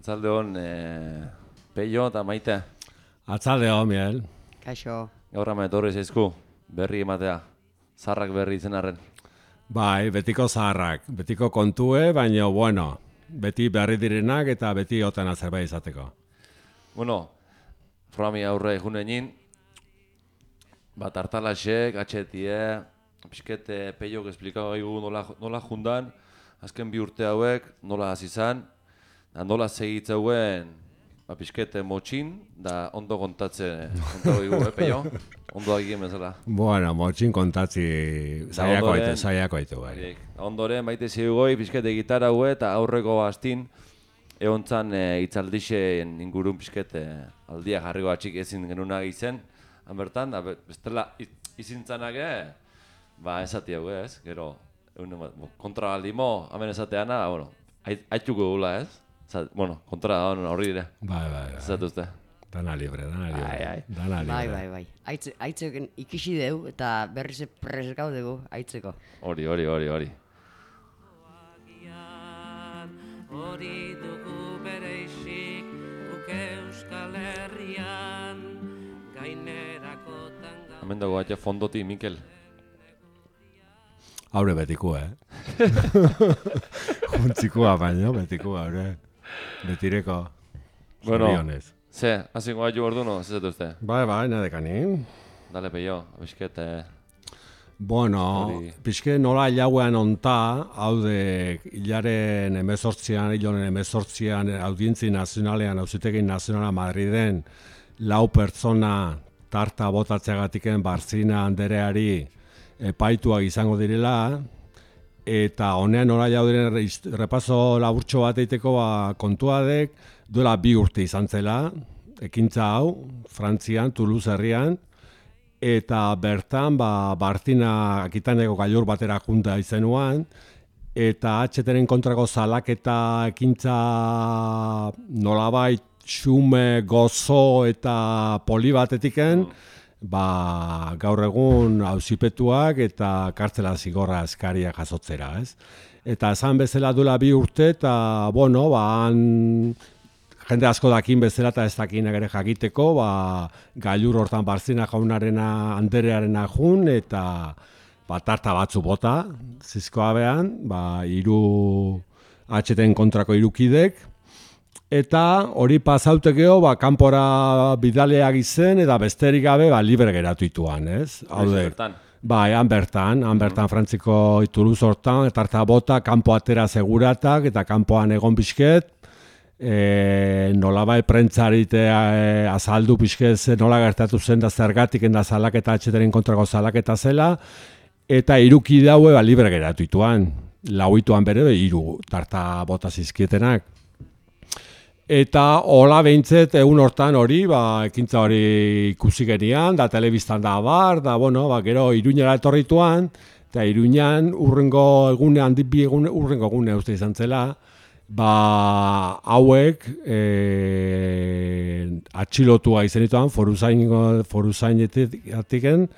Atzalde hon, e, peio eta maite. Atzalde hon, Miel. Kaixo. Gaur ama etorri zaizku, berri ematea. Zarrak berri izen arren. Bai, betiko zaharrak, betiko kontue, baina, bueno, beti berri direnak eta beti otena zerbait izateko. Bueno, programi aurre junenin, bat hartalaxek, atxetie, pixkete peiok esplikau nola, nola jundan, azken bi urte hauek, nola hasi izan, da nola segitzeuen, ba, pixkete motxin, da ondo kontatzen, kontago gaigu, eh, peio? Ondo egin bezala. Bueno, motxin kontatzi zaiako ondoren- aitu, zaiako aitu, bai. Horiek. Ondoren, maite zigoi, pixkete gitarra haue eta aurreko astin, egontzan e, itzaldixen ingurun pixkete aldia jarriko atxik ezin genuna izen, han bertan, da be- bestela izintzanak, eh, ba, esati hau, ez, gero, bo, kontra aldimo, hemen esateana, bueno, ait- aituko gula, ez? Zat, bueno, kontra da, horri dire, Bai, bai, bai. ez uste. Dana libre, dana libre. Ai, ai. Dana libre. Bai, bai, bai. Aitze, aitzeken ikisi deu eta berriz prez gaudegu aitzeko. Hori, hori, hori, hori. Hori dugu bereisik guk Euskal Herrian gainerakotan gau Hemen dago atxe fondoti, Mikel. Haure betiko, eh? Juntzikoa baino, betiko, haure. Betireko. Bueno. Zorionez. Ze, hasiko gaitu ordu no, ez uste. Bai, bai, nadekanin. Dale, peio, abisket, eh, Bueno, Hori. pixke nola hilauean onta, haude hilaren emezortzian, hilonen emezortzian, audientzi nazionalean, auzitegi nazionala Madriden, lau pertsona tarta botatzeagatiken Barzina Andereari epaituak izango direla, eta honean nola jauden repaso laburtxo bat eiteko ba, kontua dek, duela bi urte izan zela, ekintza hau, Frantzian, Toulouse herrian, eta bertan ba, Bartina akitaneko gailur batera junta izenuan, eta HTren kontrako salaketa ekintza nolabait xume, gozo eta poli batetiken, ba, gaur egun auzipetuak eta kartzela zigorra eskaria jasotzera, ez? Eta esan bezala duela bi urte, eta, bueno, ba, han jende asko dakin bezala eta ez dakinak ere jakiteko, ba, gailur hortan barzina jaunarena anderearena jun, eta ba, tarta batzu bota, zizkoa behan, ba, iru atxeten kontrako irukidek, eta hori pasaute geho, ba, kanpora bidaleak izen, eta besterik gabe, ba, libre geratuituan, ez? Haude. Bai, han bertan, han bertan frantziko Toulouse hortan, tarta bota, kanpo atera seguratak, eta kanpoan egon bizket, e, nolabai prentzarit e, azaldu pixkez ze nola gertatu zen da zergatik da salaketa atxeteren kontrako salaketa zela, eta iruki daue ba, libre geratuituan, lauituan bere, be, iru tarta bota zizkietenak. Eta hola behintzet egun hortan hori, ba, ekintza hori ikusi genian, da telebistan da bar, da bueno, ba, gero iruñera etorrituan, eta iruñan urrengo egune, handi bi egune, urrengo egune uste izan zela, ba, hauek e, atxilotua izenituan foruzain, foruzainetiken,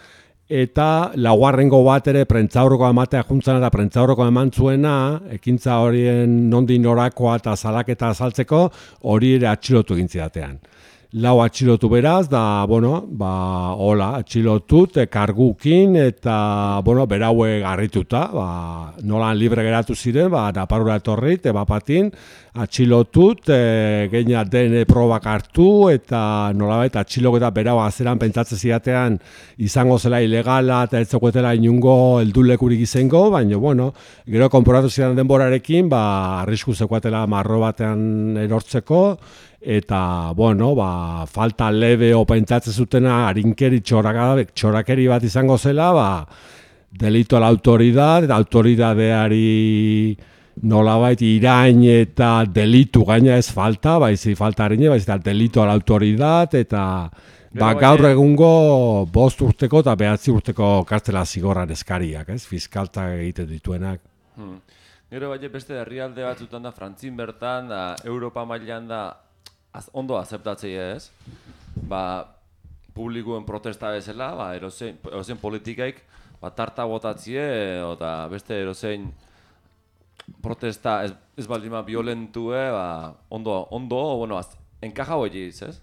eta laugarrengo bat ere prentzaurroko ematea juntzan eta prentzaurroko eman zuena, ekintza horien nondin norakoa eta salaketa azaltzeko, hori ere atxilotu egin zidatean. Lau atxilotu beraz, da, bueno, ba, hola, atxilotut, e, kargukin, eta, bueno, beraue garrituta, ba, nolan libre geratu ziren, ba, naparura etorrit, eba patin, atxilotut, e, geina den probak hartu, eta nolabait atxilok eta berau azeran pentsatzen zidatean izango zela ilegala, eta ez zegoetela inungo heldulekurik izango, baina, bueno, gero konporatu zidan denborarekin, ba, arrisku zekuatela marro batean erortzeko, eta, bueno, ba, falta lebe o pentsatzen zutena harinkeri txorakeri bat izango zela, ba, delito a la autoridad, autoridadeari nolabait irain eta delitu gaina ez falta, baizi falta harine, baiz eta delitu ala autoridad, eta ba, Gero gaur baina- egungo bost urteko eta behatzi urteko kartela zigorran eskariak, ez? Fiskalta egiten dituenak. Hmm. Gero bai beste herrialde batzutan da, Frantzin bertan, da, Europa mailan da, az, ondo azeptatzea ez. Ba, publikoen protesta bezala, ba, erozein, erozein politikaik, ba, tarta botatzie, eta beste erozein protesta ez, ez baldin ba, violentue, ba, ondo, ondo, bueno, az, enkaja hori ez?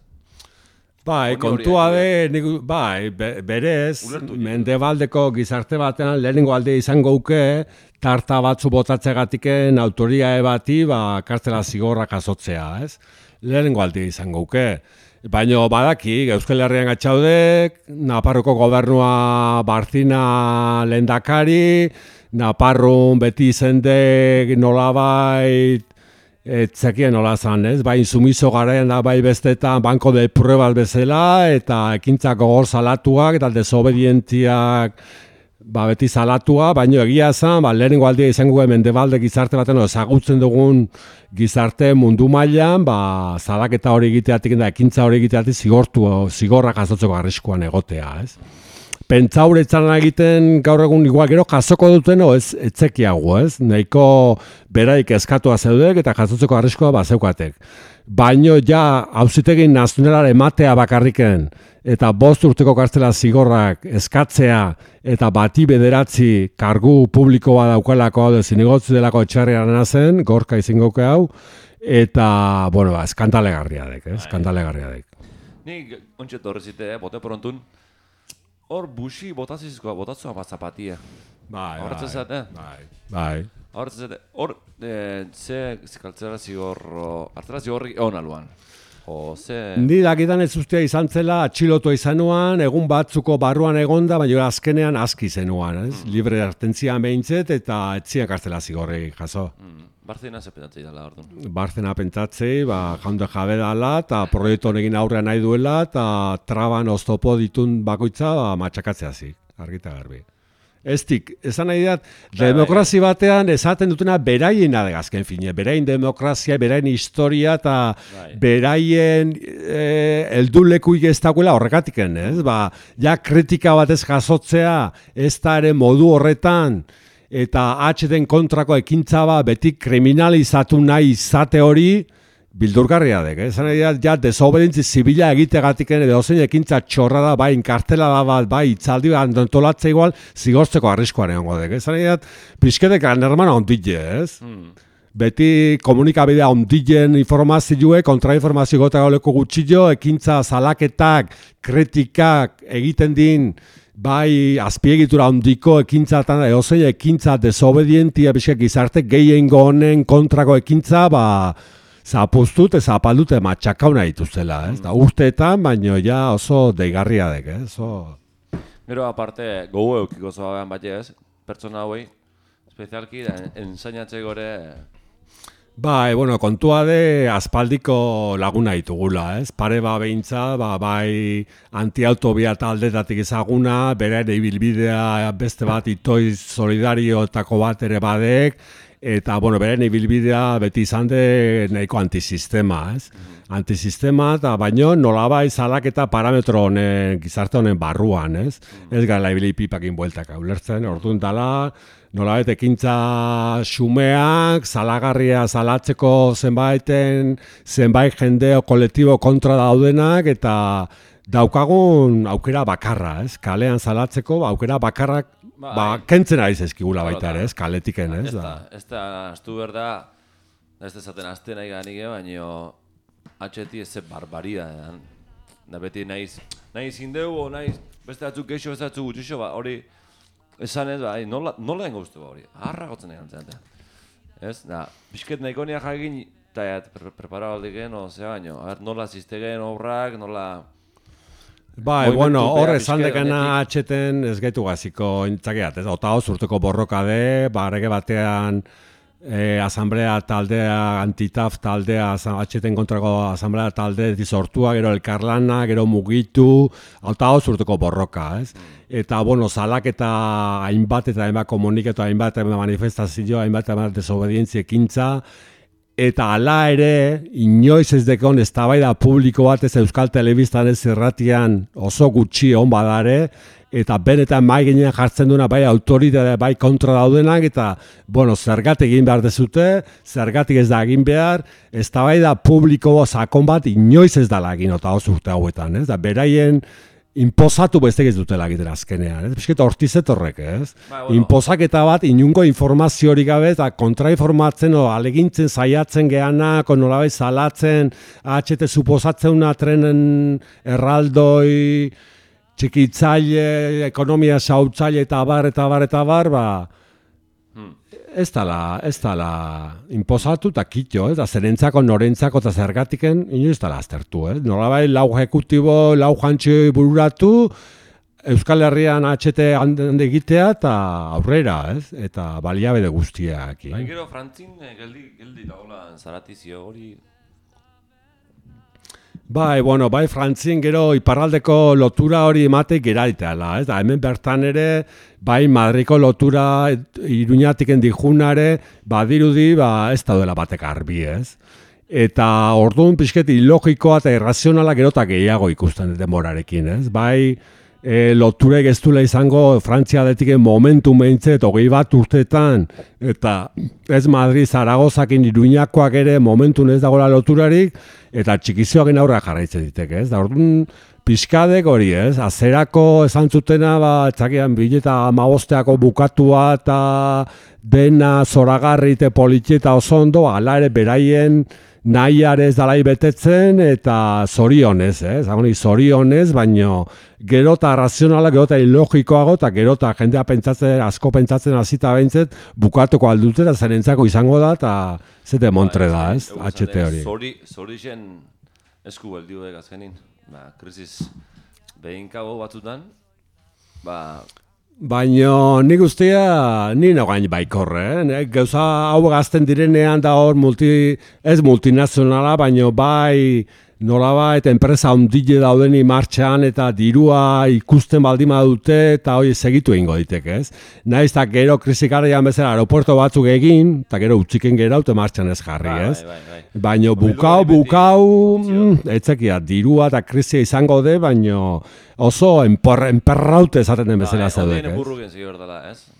Bai, kontua de, nik, bai, be- berez, mendebaldeko gizarte batean lehenengo alde izango uke, tarta batzu botatzeagatiken autoriae bati, ba, kartela zigorra jasotzea, ez? Lehenengo alde izango uke. Baina badaki, Euskal Herrian gatzaudek, Naparroko gobernua Barzina lendakari, Naparrun beti izendek nolabait etzekien nola zan, ez? Bai, sumiso garaian da bai bestetan banko de pruebas bezala eta ekintzak gogor salatuak eta desobedientiak ba, beti salatua, baino egia zan, ba, lehenengo aldia izango mendebalde gizarte baten, ezagutzen dugun gizarte mundu mailan, ba, salaketa hori egiteatik eta ekintza hori egiteatik zigortu, zigorrak jasotzeko arriskuan egotea, ez? pentsaure egiten gaur egun igual gero jasoko duten ez etzekiago, ez? Nahiko beraik eskatua zeudek eta jasotzeko arriskoa bazeukatek. Baino ja auzitegi nazionalare ematea bakarriken eta bost urteko kartzela zigorrak eskatzea eta bati bederatzi kargu publikoa daukalako hau zinegotzi delako etxarriaren zen, gorka izingoke hau, eta, bueno, ba, eskantalegarria dek, eh? eskantalegarria dek. Nik ontsa torri zite, eh, bote prontun, hor busi botatzizkoa, botatzua bat zapatia. Bai, Horretzen zate? bai, bai. Zate, hor, eh, ze kaltzera zigorro, hartzera zigorri egon aluan. O, ze... Ni dakidan ez ustea izan zela atxilotua izanuan, egun batzuko barruan egonda, baina azkenean aski zenuan, ez? Libre artentzia behintzet eta etziak kartzela zigorri jaso. Mm, Barzena zepetatzei dela, orduan. Barzena pentsatzei, ba, jaunde jabe dala, eta proiektu honekin aurrean nahi duela, eta traban oztopo ditun bakoitza ba, matxakatzea zi, argita garbi. Eztik, esan nahi dat, Bai, demokrazi batean esaten dutena beraien da azken fine, beraien demokrazia, beraien historia eta Bai. beraien e, eldulekuik ez dagoela horrekatiken, ez? Ba, ja kritika batez jasotzea, ez da ere modu horretan, eta HDen kontrako ekintza ba beti kriminalizatu nahi izate hori, bildurgarria dek, eh? Zan dat, ja, desobedientzi zibila egitegatik edo zein ekintza txorra da, bai, inkartela da bat, bai, itzaldi bat, igual, zigortzeko arriskoan egongo dek, eh? Zan dat, pixketek anermana ondile, ez? Hmm. Beti komunikabidea ondilen informazioe, kontrainformazio gota gauleko gutxillo, ekintza salaketak, kritikak egiten din, bai azpiegitura ondiko ekintzatan, eozein ekintza desobedientia bizkak gizarte gehiengo honen kontrako ekintza, ba, zapuztut eta zapaldute matxakauna dituztela, ez? Da urteetan, baino ja oso deigarria dek, ez? Oso... Gero aparte, gogo eukiko zoabean bat ez, pertsona hauei, espezialki, en- ensainatze gore, Bai, bueno, kontua de aspaldiko laguna ditugula, ez? Pare ba behintza, ba, bai antiautobia taldetatik ezaguna, bere ibilbidea beste bat itoi solidarioetako bat ere badek, eta, bueno, bere ibilbidea beti izan de nahiko antisistema, ez? Antisistema, eta baino nolabai salaketa parametro honen, gizarte honen barruan, ez? Ez gara ibili pipakin bueltak ulertzen, orduan dala, nolabait ekintza xumeak, salagarria salatzeko zenbaiten, zenbait jendeo kolektibo kontra daudenak, eta daukagun aukera bakarra, ez? Kalean salatzeko aukera bakarrak Bai. ba, kentzen ari zezkigula baita ere, ez? Kaletiken, ez? ez da, Da. ez da, astu behar da, ez dezaten azte nahi ganik, baino, atxeti ez barbaria, eh? da beti nahiz, nahiz indeu, o nahiz, beste batzuk geixo, beste batzuk gutxixo, ba, hori, esan ez, ba, ai, nola, nola dengo uste ba hori, harra gotzen egin zen, ez, da, pixket nahiko nia jagin, eta ja, pre prepara baldik gen, o, zea baino, nola ziztegen obrak, nola, Bai, bueno, hor esan honetik. atxeten ez gaitu gaziko intzakeat, ez? Ota hoz urteko borroka de, barrege batean e, asamblea taldea, antitaf taldea, atxeten kontrako asamblea talde sortua, gero elkarlana, gero mugitu, alta hau zurtuko borroka, ez? Eta, bueno, zalak eta hainbat eta hainbat komuniketu, hainbat eta manifestazio, hainbat eta hainbat desobedientzi ekintza, eta hala ere, inoiz ez dekon ez publiko bat ez Euskal Telebistan ez zerratian oso gutxi hon badare, eta benetan mai ginen jartzen duena bai autoritate bai kontra daudenak eta bueno, zergatik egin behar dezute, zergatik ez da egin behar, ez da bai da publiko sakon bat inoiz ez dala egin eta oso urte hauetan, ez? Da beraien inpozatu beste ez dutela egiten azkenean, ez? Bisketa hortizet horrek, ez? Ba, bueno. Inpozaketa bat inungo informazio hori gabe eta kontrainformatzen o alegintzen saiatzen geanak, nolabait salatzen, HT suposatzen trenen erraldoi, txikitzaile, ekonomia sautzaile eta bar eta bar eta bar, ba, ez dala, ez dala imposatu eta kitio, ez da zerentzako, norentzako eta zergatiken, ino ez dala aztertu, ez? Nola lau ejecutibo, lau jantxo bururatu, Euskal Herrian HT hande egitea eta aurrera, ez? Eta baliabede guztiak. Bai, gero, Frantzin, eh, geldi, geldi daula zaratizio hori Bai, bueno, bai, frantzin gero iparraldeko lotura hori emate geraiteala, ez da, hemen bertan ere, bai, Madriko lotura iruñatik endijunare, badirudi, ba, ez da duela batek arbi, ez? Eta orduan pixket ilogikoa eta irrazionala gero eta gehiago ikusten demorarekin, ez? Bai, e, loturek ez izango Frantzia detike momentu mehintze hogei bat urteetan eta ez Madrid Zaragozakin iruñakoak ere momentu ez dagoela loturarik eta txikizioakin aurra jarraitzen ditek, ez? Da orduan pixkadek hori, ez? Azerako esan zutena, ba, etzakian, bileta amabosteako bukatua eta dena zoragarri eta politxeta oso ondo, ala ere beraien nahi ez dalai betetzen eta zorionez, eh? Zagoni, zorionez, baino gero eta razionala, gero eta ilogikoago eta gero eta jendea pentsatzen, asko pentsatzen azita behintzet, bukatuko aldute eta zerentzako izango da eta zete montre da, bai, ez? HT hori. Zori, zori zen esku beldio azkenin, ba, krisis behin kago batzutan, ba, Baina nik ustea ni nagoain baikorre, eh? gauza hau gazten direnean da hor multi, ez multinazionala, baina bai nola eta enpresa ondile daudeni martxan eta dirua ikusten baldima dute eta hori segitu egingo ditek, ez? Naiz eta gero krisikarian bezala aeropuerto batzuk egin, eta gero utziken gero eta martxan ez jarri, bai, ez? Bai, bai, bai. Baina bukau, bukau, mm, etzekia, dirua eta krisia izango de, baina oso enperraute esaten den bezala bai, zaudek, ez?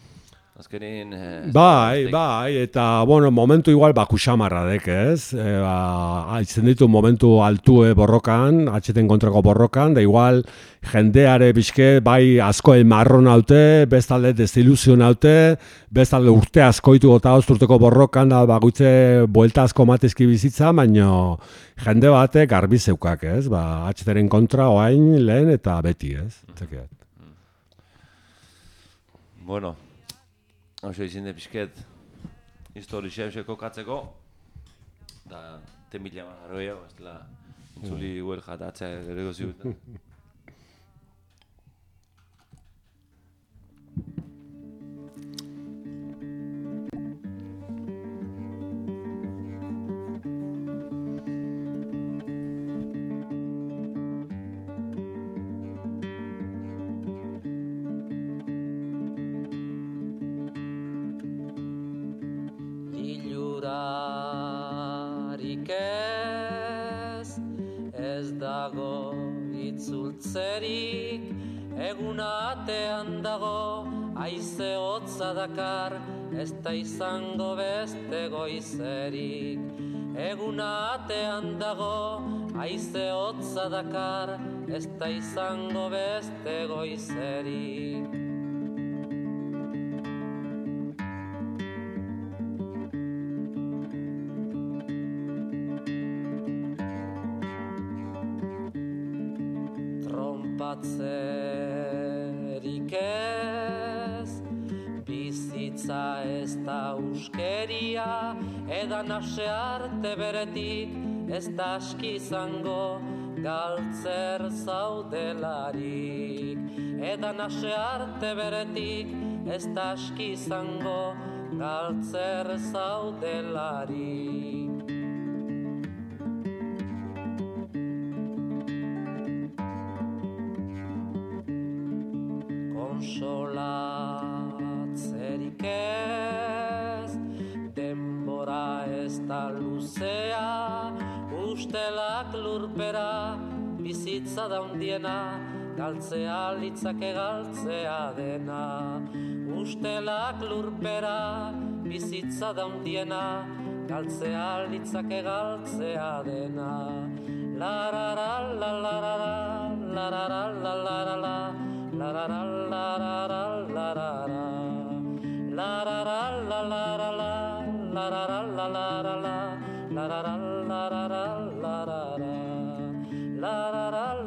Azkenin... Eh, bai, bai, eta, bueno, momentu igual baku xamarra dek, ez? E, ba, ditu momentu altue borrokan, atxeten kontrako borrokan, da igual jendeare bizke, bai, asko emarro naute, bestalde desiluzio naute, bestalde urte askoitu gota urteko borrokan, da, bagoitze, buelta asko matezki bizitza, baino jende bate garbi zeukak, ez? Ba, atxeteren kontra, oain, lehen, eta beti, ez? Zekiat. Bueno, Oso izin de pixket histori xeuseko kokatzeko da temila marroia, ez dela intzuli guel jatatzea gero ziutan. dakar Ez da izango beste goizerik batzerik ez Bizitza ez da uskeria Edan ase arte beretik Ez da aski izango galtzer zaudelarik. Eta nase arte beretik ez da izango galtzer zaudelarik. handiena, galtzea litzake galtzea dena. Ustelak lurpera, bizitza daundiena, galtzea litzake galtzea dena. Larara, larara, larara, larara, larara, larara, larara. Larara, larara, larara, larara, larara, larara, larara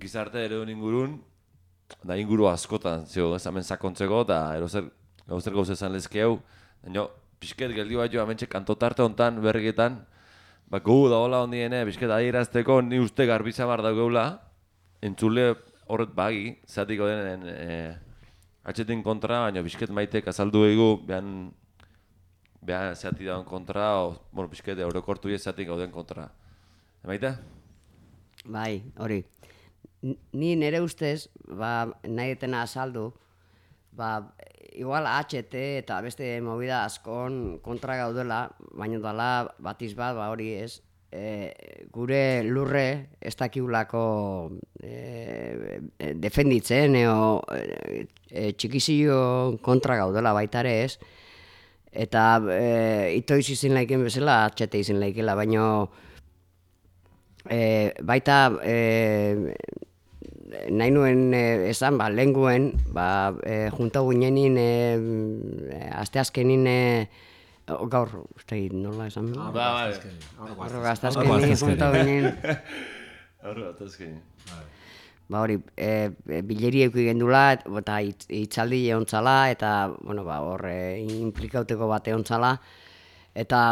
gizarte ere ingurun, da inguru askotan zio ez hemen sakontzeko eta erozer gauzer gauze esan lezkeu, baina pixket geldi bat jo amentxe kantotarte hontan berriketan, ba gu da hola ondiene, pixket adierazteko ni uste garbiza bar daugula, entzule horret bagi, zatiko denen e, atxetin kontra, baina pixket maitek azaldu egu, behan, behan zehati dauen kontra, o, bueno, pixket eurokortu ezatik gauden kontra. Maite? Bai, hori. Ni nire ustez, ba, nahi etena azaldu, ba, igual HT eta beste movida askon kontra gaudela, baina dala batiz bat, ba, hori ez, e, gure lurre ez dakigulako e, e, defenditzen, eo e, e, txikizio kontra gaudela baita ere ez, eta e, itoiz izin laiken bezala, HT izin laikela, baino e, baita e, nahi nuen e, esan, ba, lenguen, ba, e, junta guinenin, e, asteazkenin, e, gaur, uste, nola esan? Ba, ba, Gaur, asteazkenin junta guinenin, Horro, atazkein. ba hori, e, e, bileri euki gendula, et- eta hitzaldi egontzala, eta, bueno, ba, hor, e, implikauteko bat egontzala, eta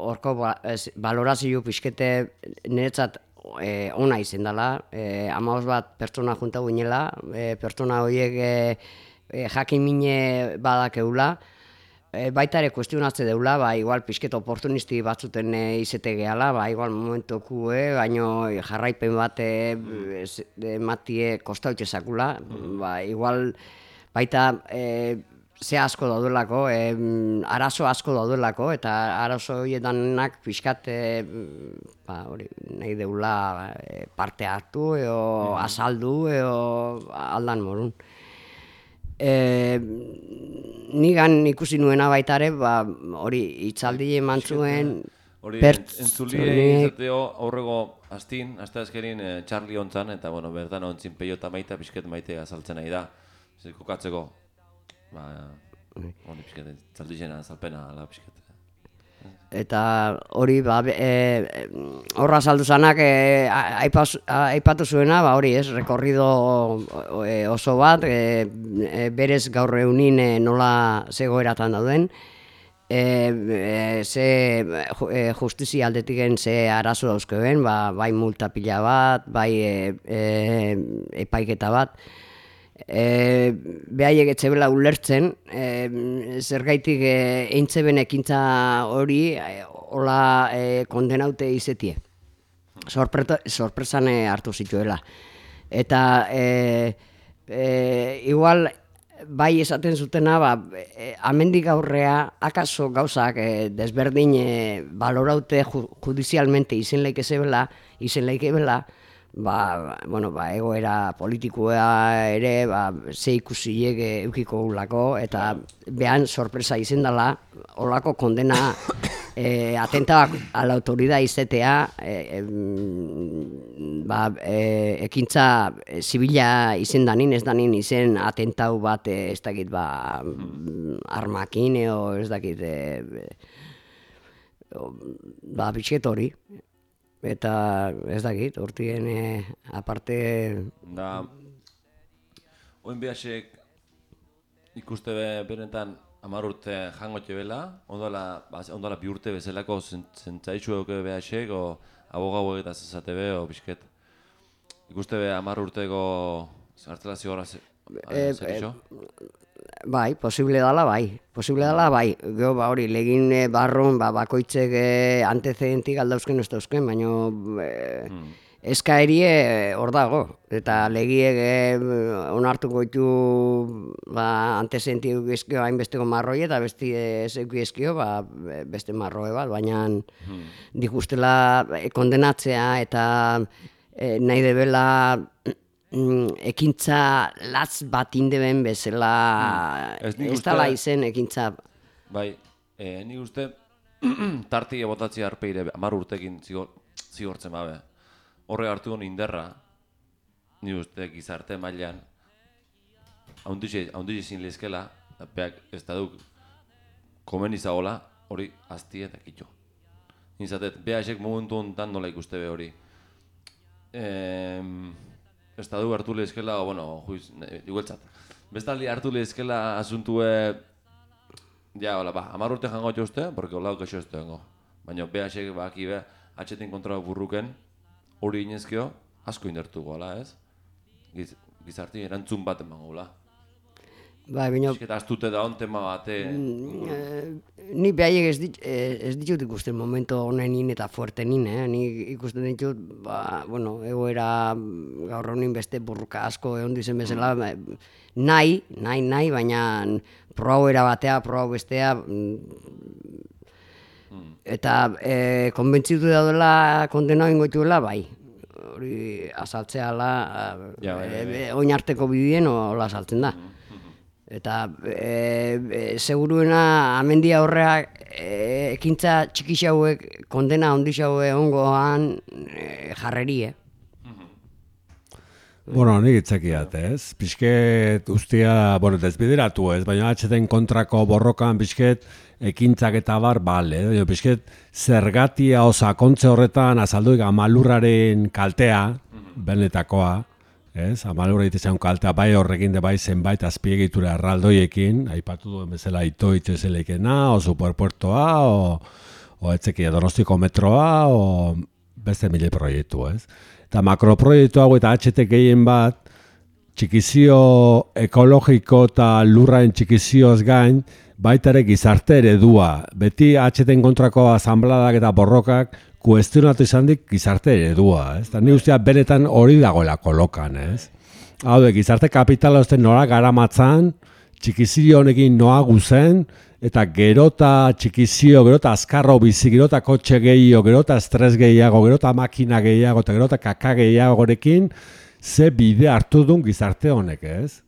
horko ba, ez, balorazio pixkete niretzat e, ona izen dela, e, amaoz bat pertsona junta guinela, e, pertsona horiek e, e, jakin mine badakeula, E, baita ere kuestionatze deula, ba, igual pixket oportunisti batzuten e, izete gehala, ba, igual momentoku, e, baino jarraipen bat e, ez- ematie kostaute zakula, ba, igual baita e, ze asko daudelako, e, arazo asko daudelako, eta arazo horiedanak pixkat e, ba, hori, nahi deula e, parte hartu, eo azaldu, eo aldan morun. E, nigan ikusi nuena baita ere, ba, hori hitzaldi eman zuen Hori, pertsoniek- entzuliei izateo aurrego astin, aste azkerin e, Charlie ontzan, eta bueno, bertan ontzin peio eta maita pixket maite azaltzen nahi da. Zer, kokatzeko, ba, hori pixket, txaldizena azalpena, ala pixket. eta hori ba, e, horra saldu zanak e, aipatu zuena, ba, hori ez, rekorrido oso bat, e, berez gaur eunin e, nola zegoeratan dauden, e, e, ze e, justizia aldetiken ze arazo dauzkeuen, ba, bai multa pila bat, bai e, e, epaiketa bat, e, behaiek etzebela ulertzen, e, zergaitik e, eintzeben ekintza hori e, hola e, kondenaute izetie. Sorpreta, sorpresan e, hartu zituela. Eta e, e, igual bai esaten zutena, ba, e, amendik aurrea, akaso gauzak e, desberdin e, baloraute ju, judizialmente izen laike zebela, izen laike bela, ba, bueno, ba, egoera politikoa ere, ba, ze ikusiek e, eukiko ulako, eta behan sorpresa izen dela, olako kondena e, atenta a la autoridad izetea, e, em, ba, e, ekintza e, zibila izen danin, ez danin izen atentau bat e, ez dakit ba, armakin eo ez dakit e, e, ba, bitxet hori. Eta ez dakit, hortien e, aparte Da, oin behasek ikuste be, benetan amar urte jangotxe bela, ondala, ba, ondala bi urte bezalako zentzaitxu euke behasek, o abogau egitaz ezate be, o bisket. Ikuste be amar urteko zartela zigorra ze, Eh, zer iso? Bai, posible dala bai. Posible dala bai. Gero ba hori legin eh, barrun ba bakoitzek eh, antecedentik aldauzken ez dauzken, baino eh, eskaerie eh, hor dago eta legiek eh, onartuko ditu ba antecedentik eskio hainbesteko marroi eta beste zeuki eskio ba beste marroe bat, baina dik ustela eh, kondenatzea eta eh, nahi debela mm, ekintza latz bat indeben bezala Ez nik ez dala izen ekintza Bai, e, ni uste tarti botatzi arpeire amar urtekin zigor, zigortzen babe. Horre hartu hon inderra, ni uste gizarte mailan haundixe, haundixe zin lezkela, eta peak ez da duk komen izagola, hori azti eta kitxo. Nizatet, behasek momentu honetan nola ikuste be hori. Em, ez da du hartu lezkela, o, bueno, juiz, igueltzat. Bestaldi hartu lezkela asuntue Ja, hola, ba, amar urte jango uste, porque hola gaixo ez duengo. Baina behasek baki be, atxetin kontra burruken, hori inezkio, asko indertu gola, ez? Giz, gizarti erantzun bat emango gola. Bai, baina Eta astute da on tema bate, eh, ni behaiek ez, dit, eh, ez ditut ikusten momento honenin eta fuertenin, eh? ni ikusten ditut, ba, bueno, egoera mm, gaur honin beste burruka asko egon dizen bezala, ba, nahi, nahi, nahi, baina probau era batea, probau bestea, mm, eta e, konbentzitu daudela kondena ingo dituela, bai, hori azaltzeala, Ja, bai, bai, bai. e, oin arteko bidien hola azaltzen da. Eta e, e, seguruena amendia horreak e, ekintza txiki hauek kondena handi haue ongoan e, jarrerie. Bueno, nik itzakiat, ez? Pisket ustia, bueno, desbideratu ez, baina atxeten kontrako borrokan pisket ekintzak eta bar, bale, baina pisket zergatia osakontze horretan azalduik amalurraren kaltea, benetakoa, ez? Amalurra itezen kaltea bai horrekin de bai zenbait azpiegitura erraldoiekin, aipatu duen bezala ito itxezelekena, o superpuertoa, o, o etzekia donostiko metroa, o beste mile proiektu, ez? Eta makroproiektu hau eta HT gehien bat, txikizio ekologiko eta lurraen txikizioz gain, baita ere gizarte eredua. Beti HTen kontrako asanbladak eta borrokak kuestionatu izan dik gizarte eredua. Ez? Eta ni ustea benetan hori dagoela kolokan, ez? Hau de, gizarte kapitala uste nora garamatzan, txikizio honekin noa guzen, eta gerota txikizio, gerota azkarro bizi, gerota kotxe gehiago, gerota estres gehiago, gerota makina gehiago, eta gerota kaka gehiagorekin, ze bide hartu duen gizarte honek, ez?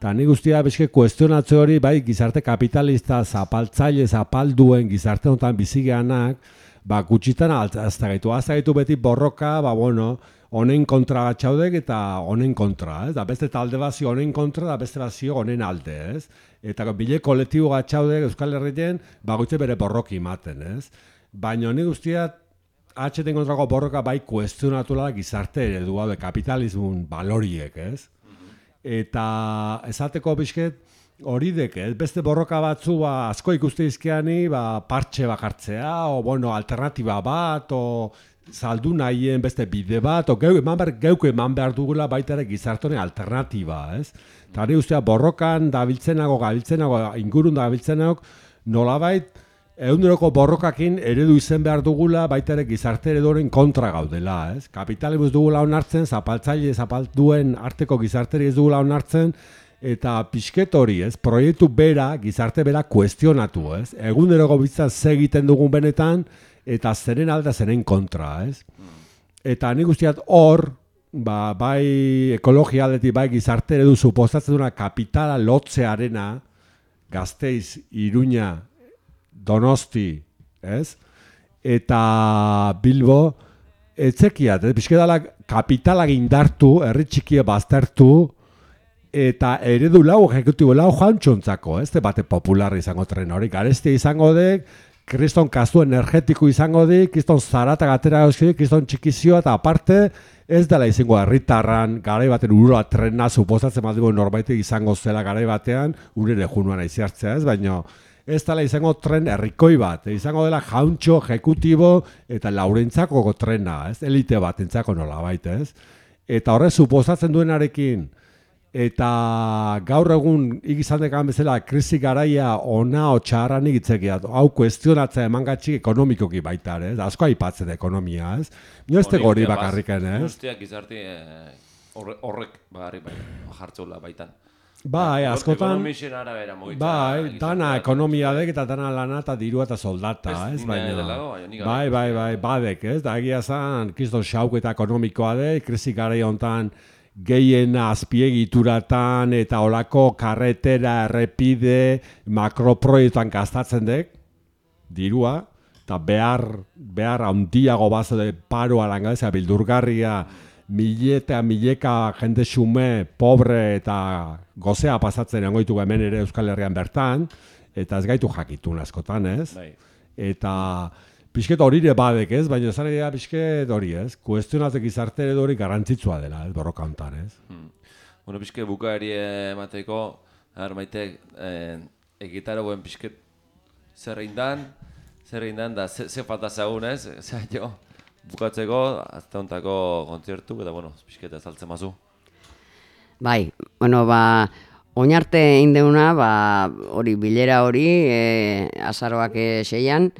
Eta nik guztia bezke kuestionatze hori, bai, gizarte kapitalista zapaltzaile, zapalduen gizarte honetan bizigeanak, ba, gutxitan azta gaitu. Azta gaitu beti borroka, ba, bueno, honen kontra batxaudek eta honen kontra, ez? Da beste talde bazio honen kontra, da beste bazio honen alde, ez? Eta bile kolektibo gatxaudek Euskal Herrien, bagoitze bere borroki ematen, ez? Baina honi guztiat, HTen kontrako borroka bai kuestionatula gizarte eredua de kapitalismun baloriek, ez? Eta esateko bizket, hori dek, ez beste borroka batzu ba, asko ikuste izkeani, ba, partxe bakartzea, o bueno, alternatiba bat, o saldu nahien beste bide bat, o geu, eman behar, geuko eman behar dugula baita ere gizartone alternatiba, ez? Eta hori ustea borrokan dabiltzenago, gabiltzenago, ingurun dabiltzenago, nolabait, Eunduroko borrokakin eredu izen behar dugula baita ere gizarte eredoren kontra gaudela, ez? Kapitalismus dugula onartzen, zapaltzaile zapalduen arteko gizarteri ez dugula onartzen, eta pixket hori, ez? Proiektu bera, gizarte bera kuestionatu, ez? Eguneroko bizitzan ze egiten dugun benetan, eta zeren alda zeren kontra, ez? Eta nik guztiat hor, ba, bai ekologia aldetik, bai gizarte eredu suposatzen duna kapitala lotzearena, Gasteiz, Iruña, Donosti, ez? eta Bilbo, etzekiat, eh? bizkedala kapitalak indartu, herri txikie baztertu, eta eredu lau, ejecutibo lau joan txontzako, ez? bate popularra izango tren hori, garezti izango dek, kriston kastu energetiko izango dik, kriston zarata gatera gauzki, kriston txikizioa, eta aparte, ez dela izango herritarran garai baten uroa trena suposatzen badigu norbaitek izango zela garai batean, urere junuan aiziartzea ez, baina ez dela izango tren herrikoi bat, izango dela jauntxo, ejecutibo eta laurentzako trena, ez, elite bat entzako nola baita, ez. Eta horre suposatzen duenarekin, eta gaur egun izan dekan bezala krisi garaia ona o txarran egitzekiat, hau kuestionatzea emangatxik ekonomikoki baita, ez? Asko aipatzen ekonomia, ez? Nio ez gori bakarriken, ez? Guztiak izarti eh, horrek bakarrik bai, jartzula baitan. Bai, askotan... arabera Bai, dana ekonomia dek eta dana lana eta dirua eta soldata, ez? Ez baina, bai, bai, bai, badek, ez? Da egia zan, kiston xauk eta ekonomikoa de, krisi gara hontan gehien azpiegituratan eta olako karretera errepide makroproietan gastatzen dek, dirua, eta behar, behar handiago bazo de paro alangabezea bildurgarria, mile eta mileka jende xume, pobre eta gozea pasatzen angoitu hemen ere Euskal Herrian bertan, eta ez gaitu jakitun askotan, ez? Bai. Eta Pisket hori ere badek ez, baina zara dira pisket hori ez, kuestionatek izarte edo hori garantzitsua dela, ez, borroka hontan ez. Hmm. Bueno, pisket bukaeri emateko, har maite, eh, egitaro guen pisket zer indan, zer indan, da ze, ze falta zagun ez, ze jo, bukatzeko, azte hontako kontzertu, eta bueno, pisket ez altzen mazu. Bai, bueno, ba, oinarte indeuna, ba, hori bilera hori, e, azaroak e, seian,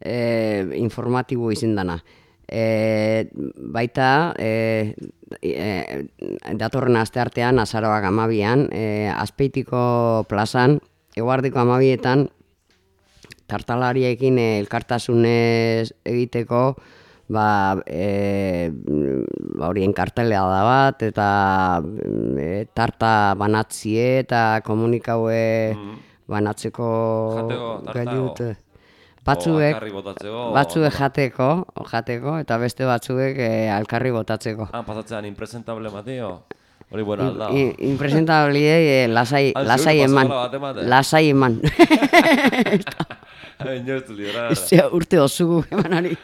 e, informatibo izin dana. E, baita, e, e, datorren aste artean, azaroak amabian, e, azpeitiko plazan, eguardiko amabietan, tartalariekin elkartasunez egiteko, ba, e, ba horien kartelea da bat, eta e, tarta banatzie eta komunikaue mm. banatzeko Jateko, batzuek batzuek jateko, jateko eta beste batzuek eh, alkarri botatzeko. Ah, pasatzean impresentable matio. Hori buena alda. Impresentable eh, lasai ah, lasai eman. Lasai eman. Ez urte osugu emanari.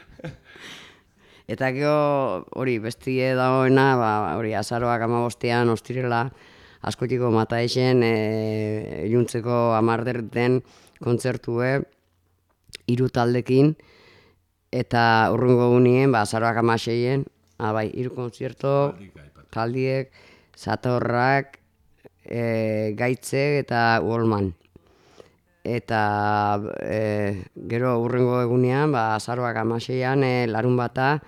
Eta gero hori bestie dagoena, ba hori azaroak 15ean ostirela askotiko mata esen eh iluntzeko 10 den kontzertue hiru taldekin eta urrungo gunien ba azaroak 16en ah bai hiru kontzerto taldiek satorrak e, gaitze eta Wallman eta e, gero urrengo egunean ba azaroak 16an e, larun bata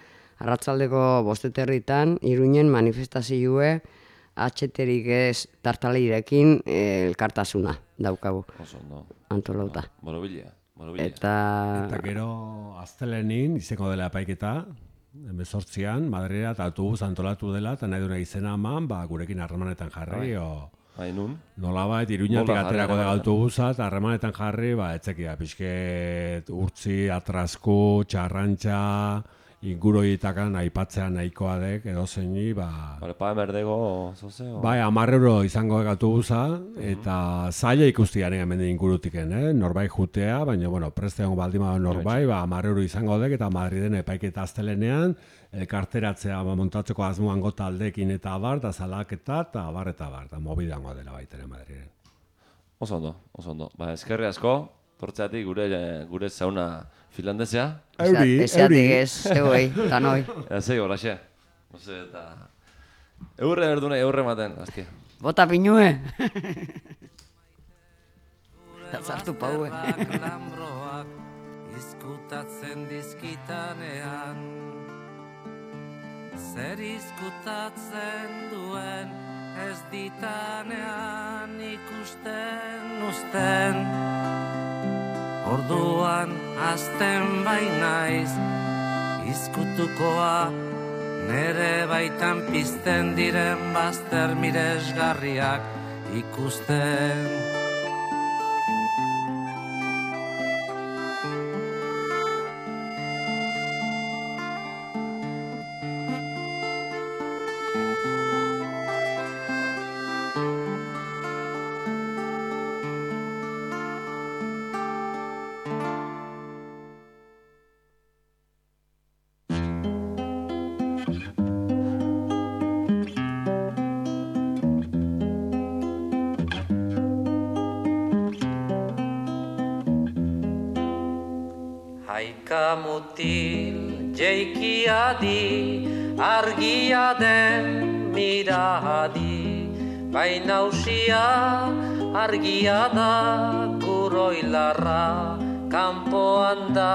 arratzaldeko bosteterritan iruinen manifestazioe atxeterik ez tartalirekin e, elkartasuna daukagu. Oso, no. Antolauta. Bueno, Eta... Eta gero aztelenin izango dela epaiketa, emezortzian, Madrera eta autobus antolatu dela, eta nahi duna izena eman, ba, gurekin harremanetan jarri, bai. o... Bai, nun? Nola bat, iruñatik aterako da autobusa, eta harremanetan jarri, ba, etzekia, pixket, urtzi, atrasku, txarrantxa, inguroitakan aipatzea nahikoa dek edo zeini ba Vale, pa berdego zozeo. Bai, 10 euro izango gatu buza eta zaila ikustiaren hemen ingurutiken, eh? Norbai jutea, baina bueno, preste egon baldin bada norbai, ba 10 euro izango dek eta Madriden epaiketa astelenean elkarteratzea ba, montatzeko asmoango taldekin eta abar da salaketa eta abar eta abar, da mobidango dela baita ere Madriden. Oso ondo, oso ondo. Ba, eskerri asko, tortzeatik gure gure zauna Finlandesea? Euri, euri. ez, zegoei, eta noi. Ja, zei, hola xe. Ose, eta... Eurre berdune, eurre maten, azki. Bota pinue! Eta zartu paue. Izkutatzen dizkitanean Zer izkutatzen duen ez ditanean ikusten usten Orduan azten bainaiz Izkutukoa nere baitan pizten diren bazter miresgarriak ikusten Baina usia argia da kuroilarra kanpoan da.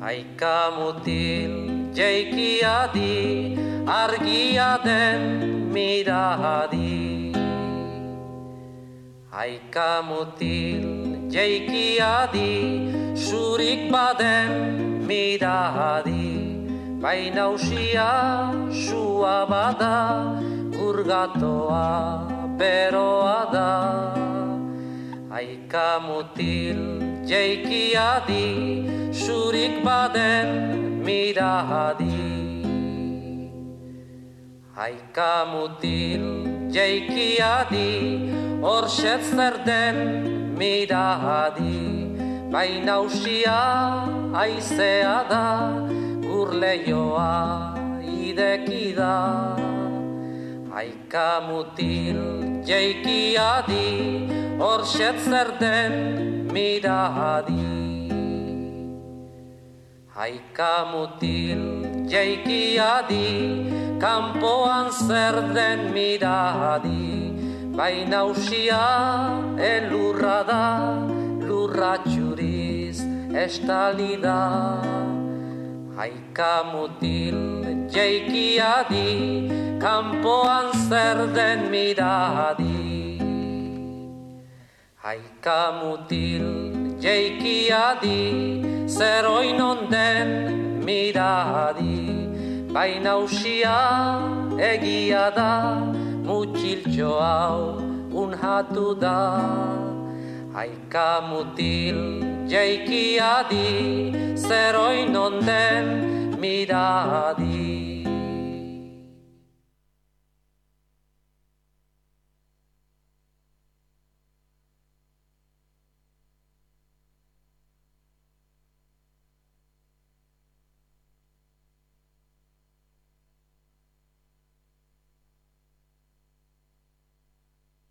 Haika mutil jeikia di argia den miradi Haika mutil jeikia di zurik baden miradi Baina usia sua bada Urgatoa beroa da. Aika mutil jeikia di Zurik baden miradi Aika mutil jeikia di Horset zer den miradi Baina usia aizea da Gurleioa ideki da Aika mutil jeikia di Horset zer den miradi Aika mutil jeikia di Kampoan zer den miradi Baina usia elurra da Lurra txuriz estali Aika mutil jeikia di Kampoan zer den miradi. Aika mutil jeikia di Zer oinon den miradi. Baina usia egia da Mutxiltxo hau unhatu da Aika mutil jeikia di Zer oinon den miradi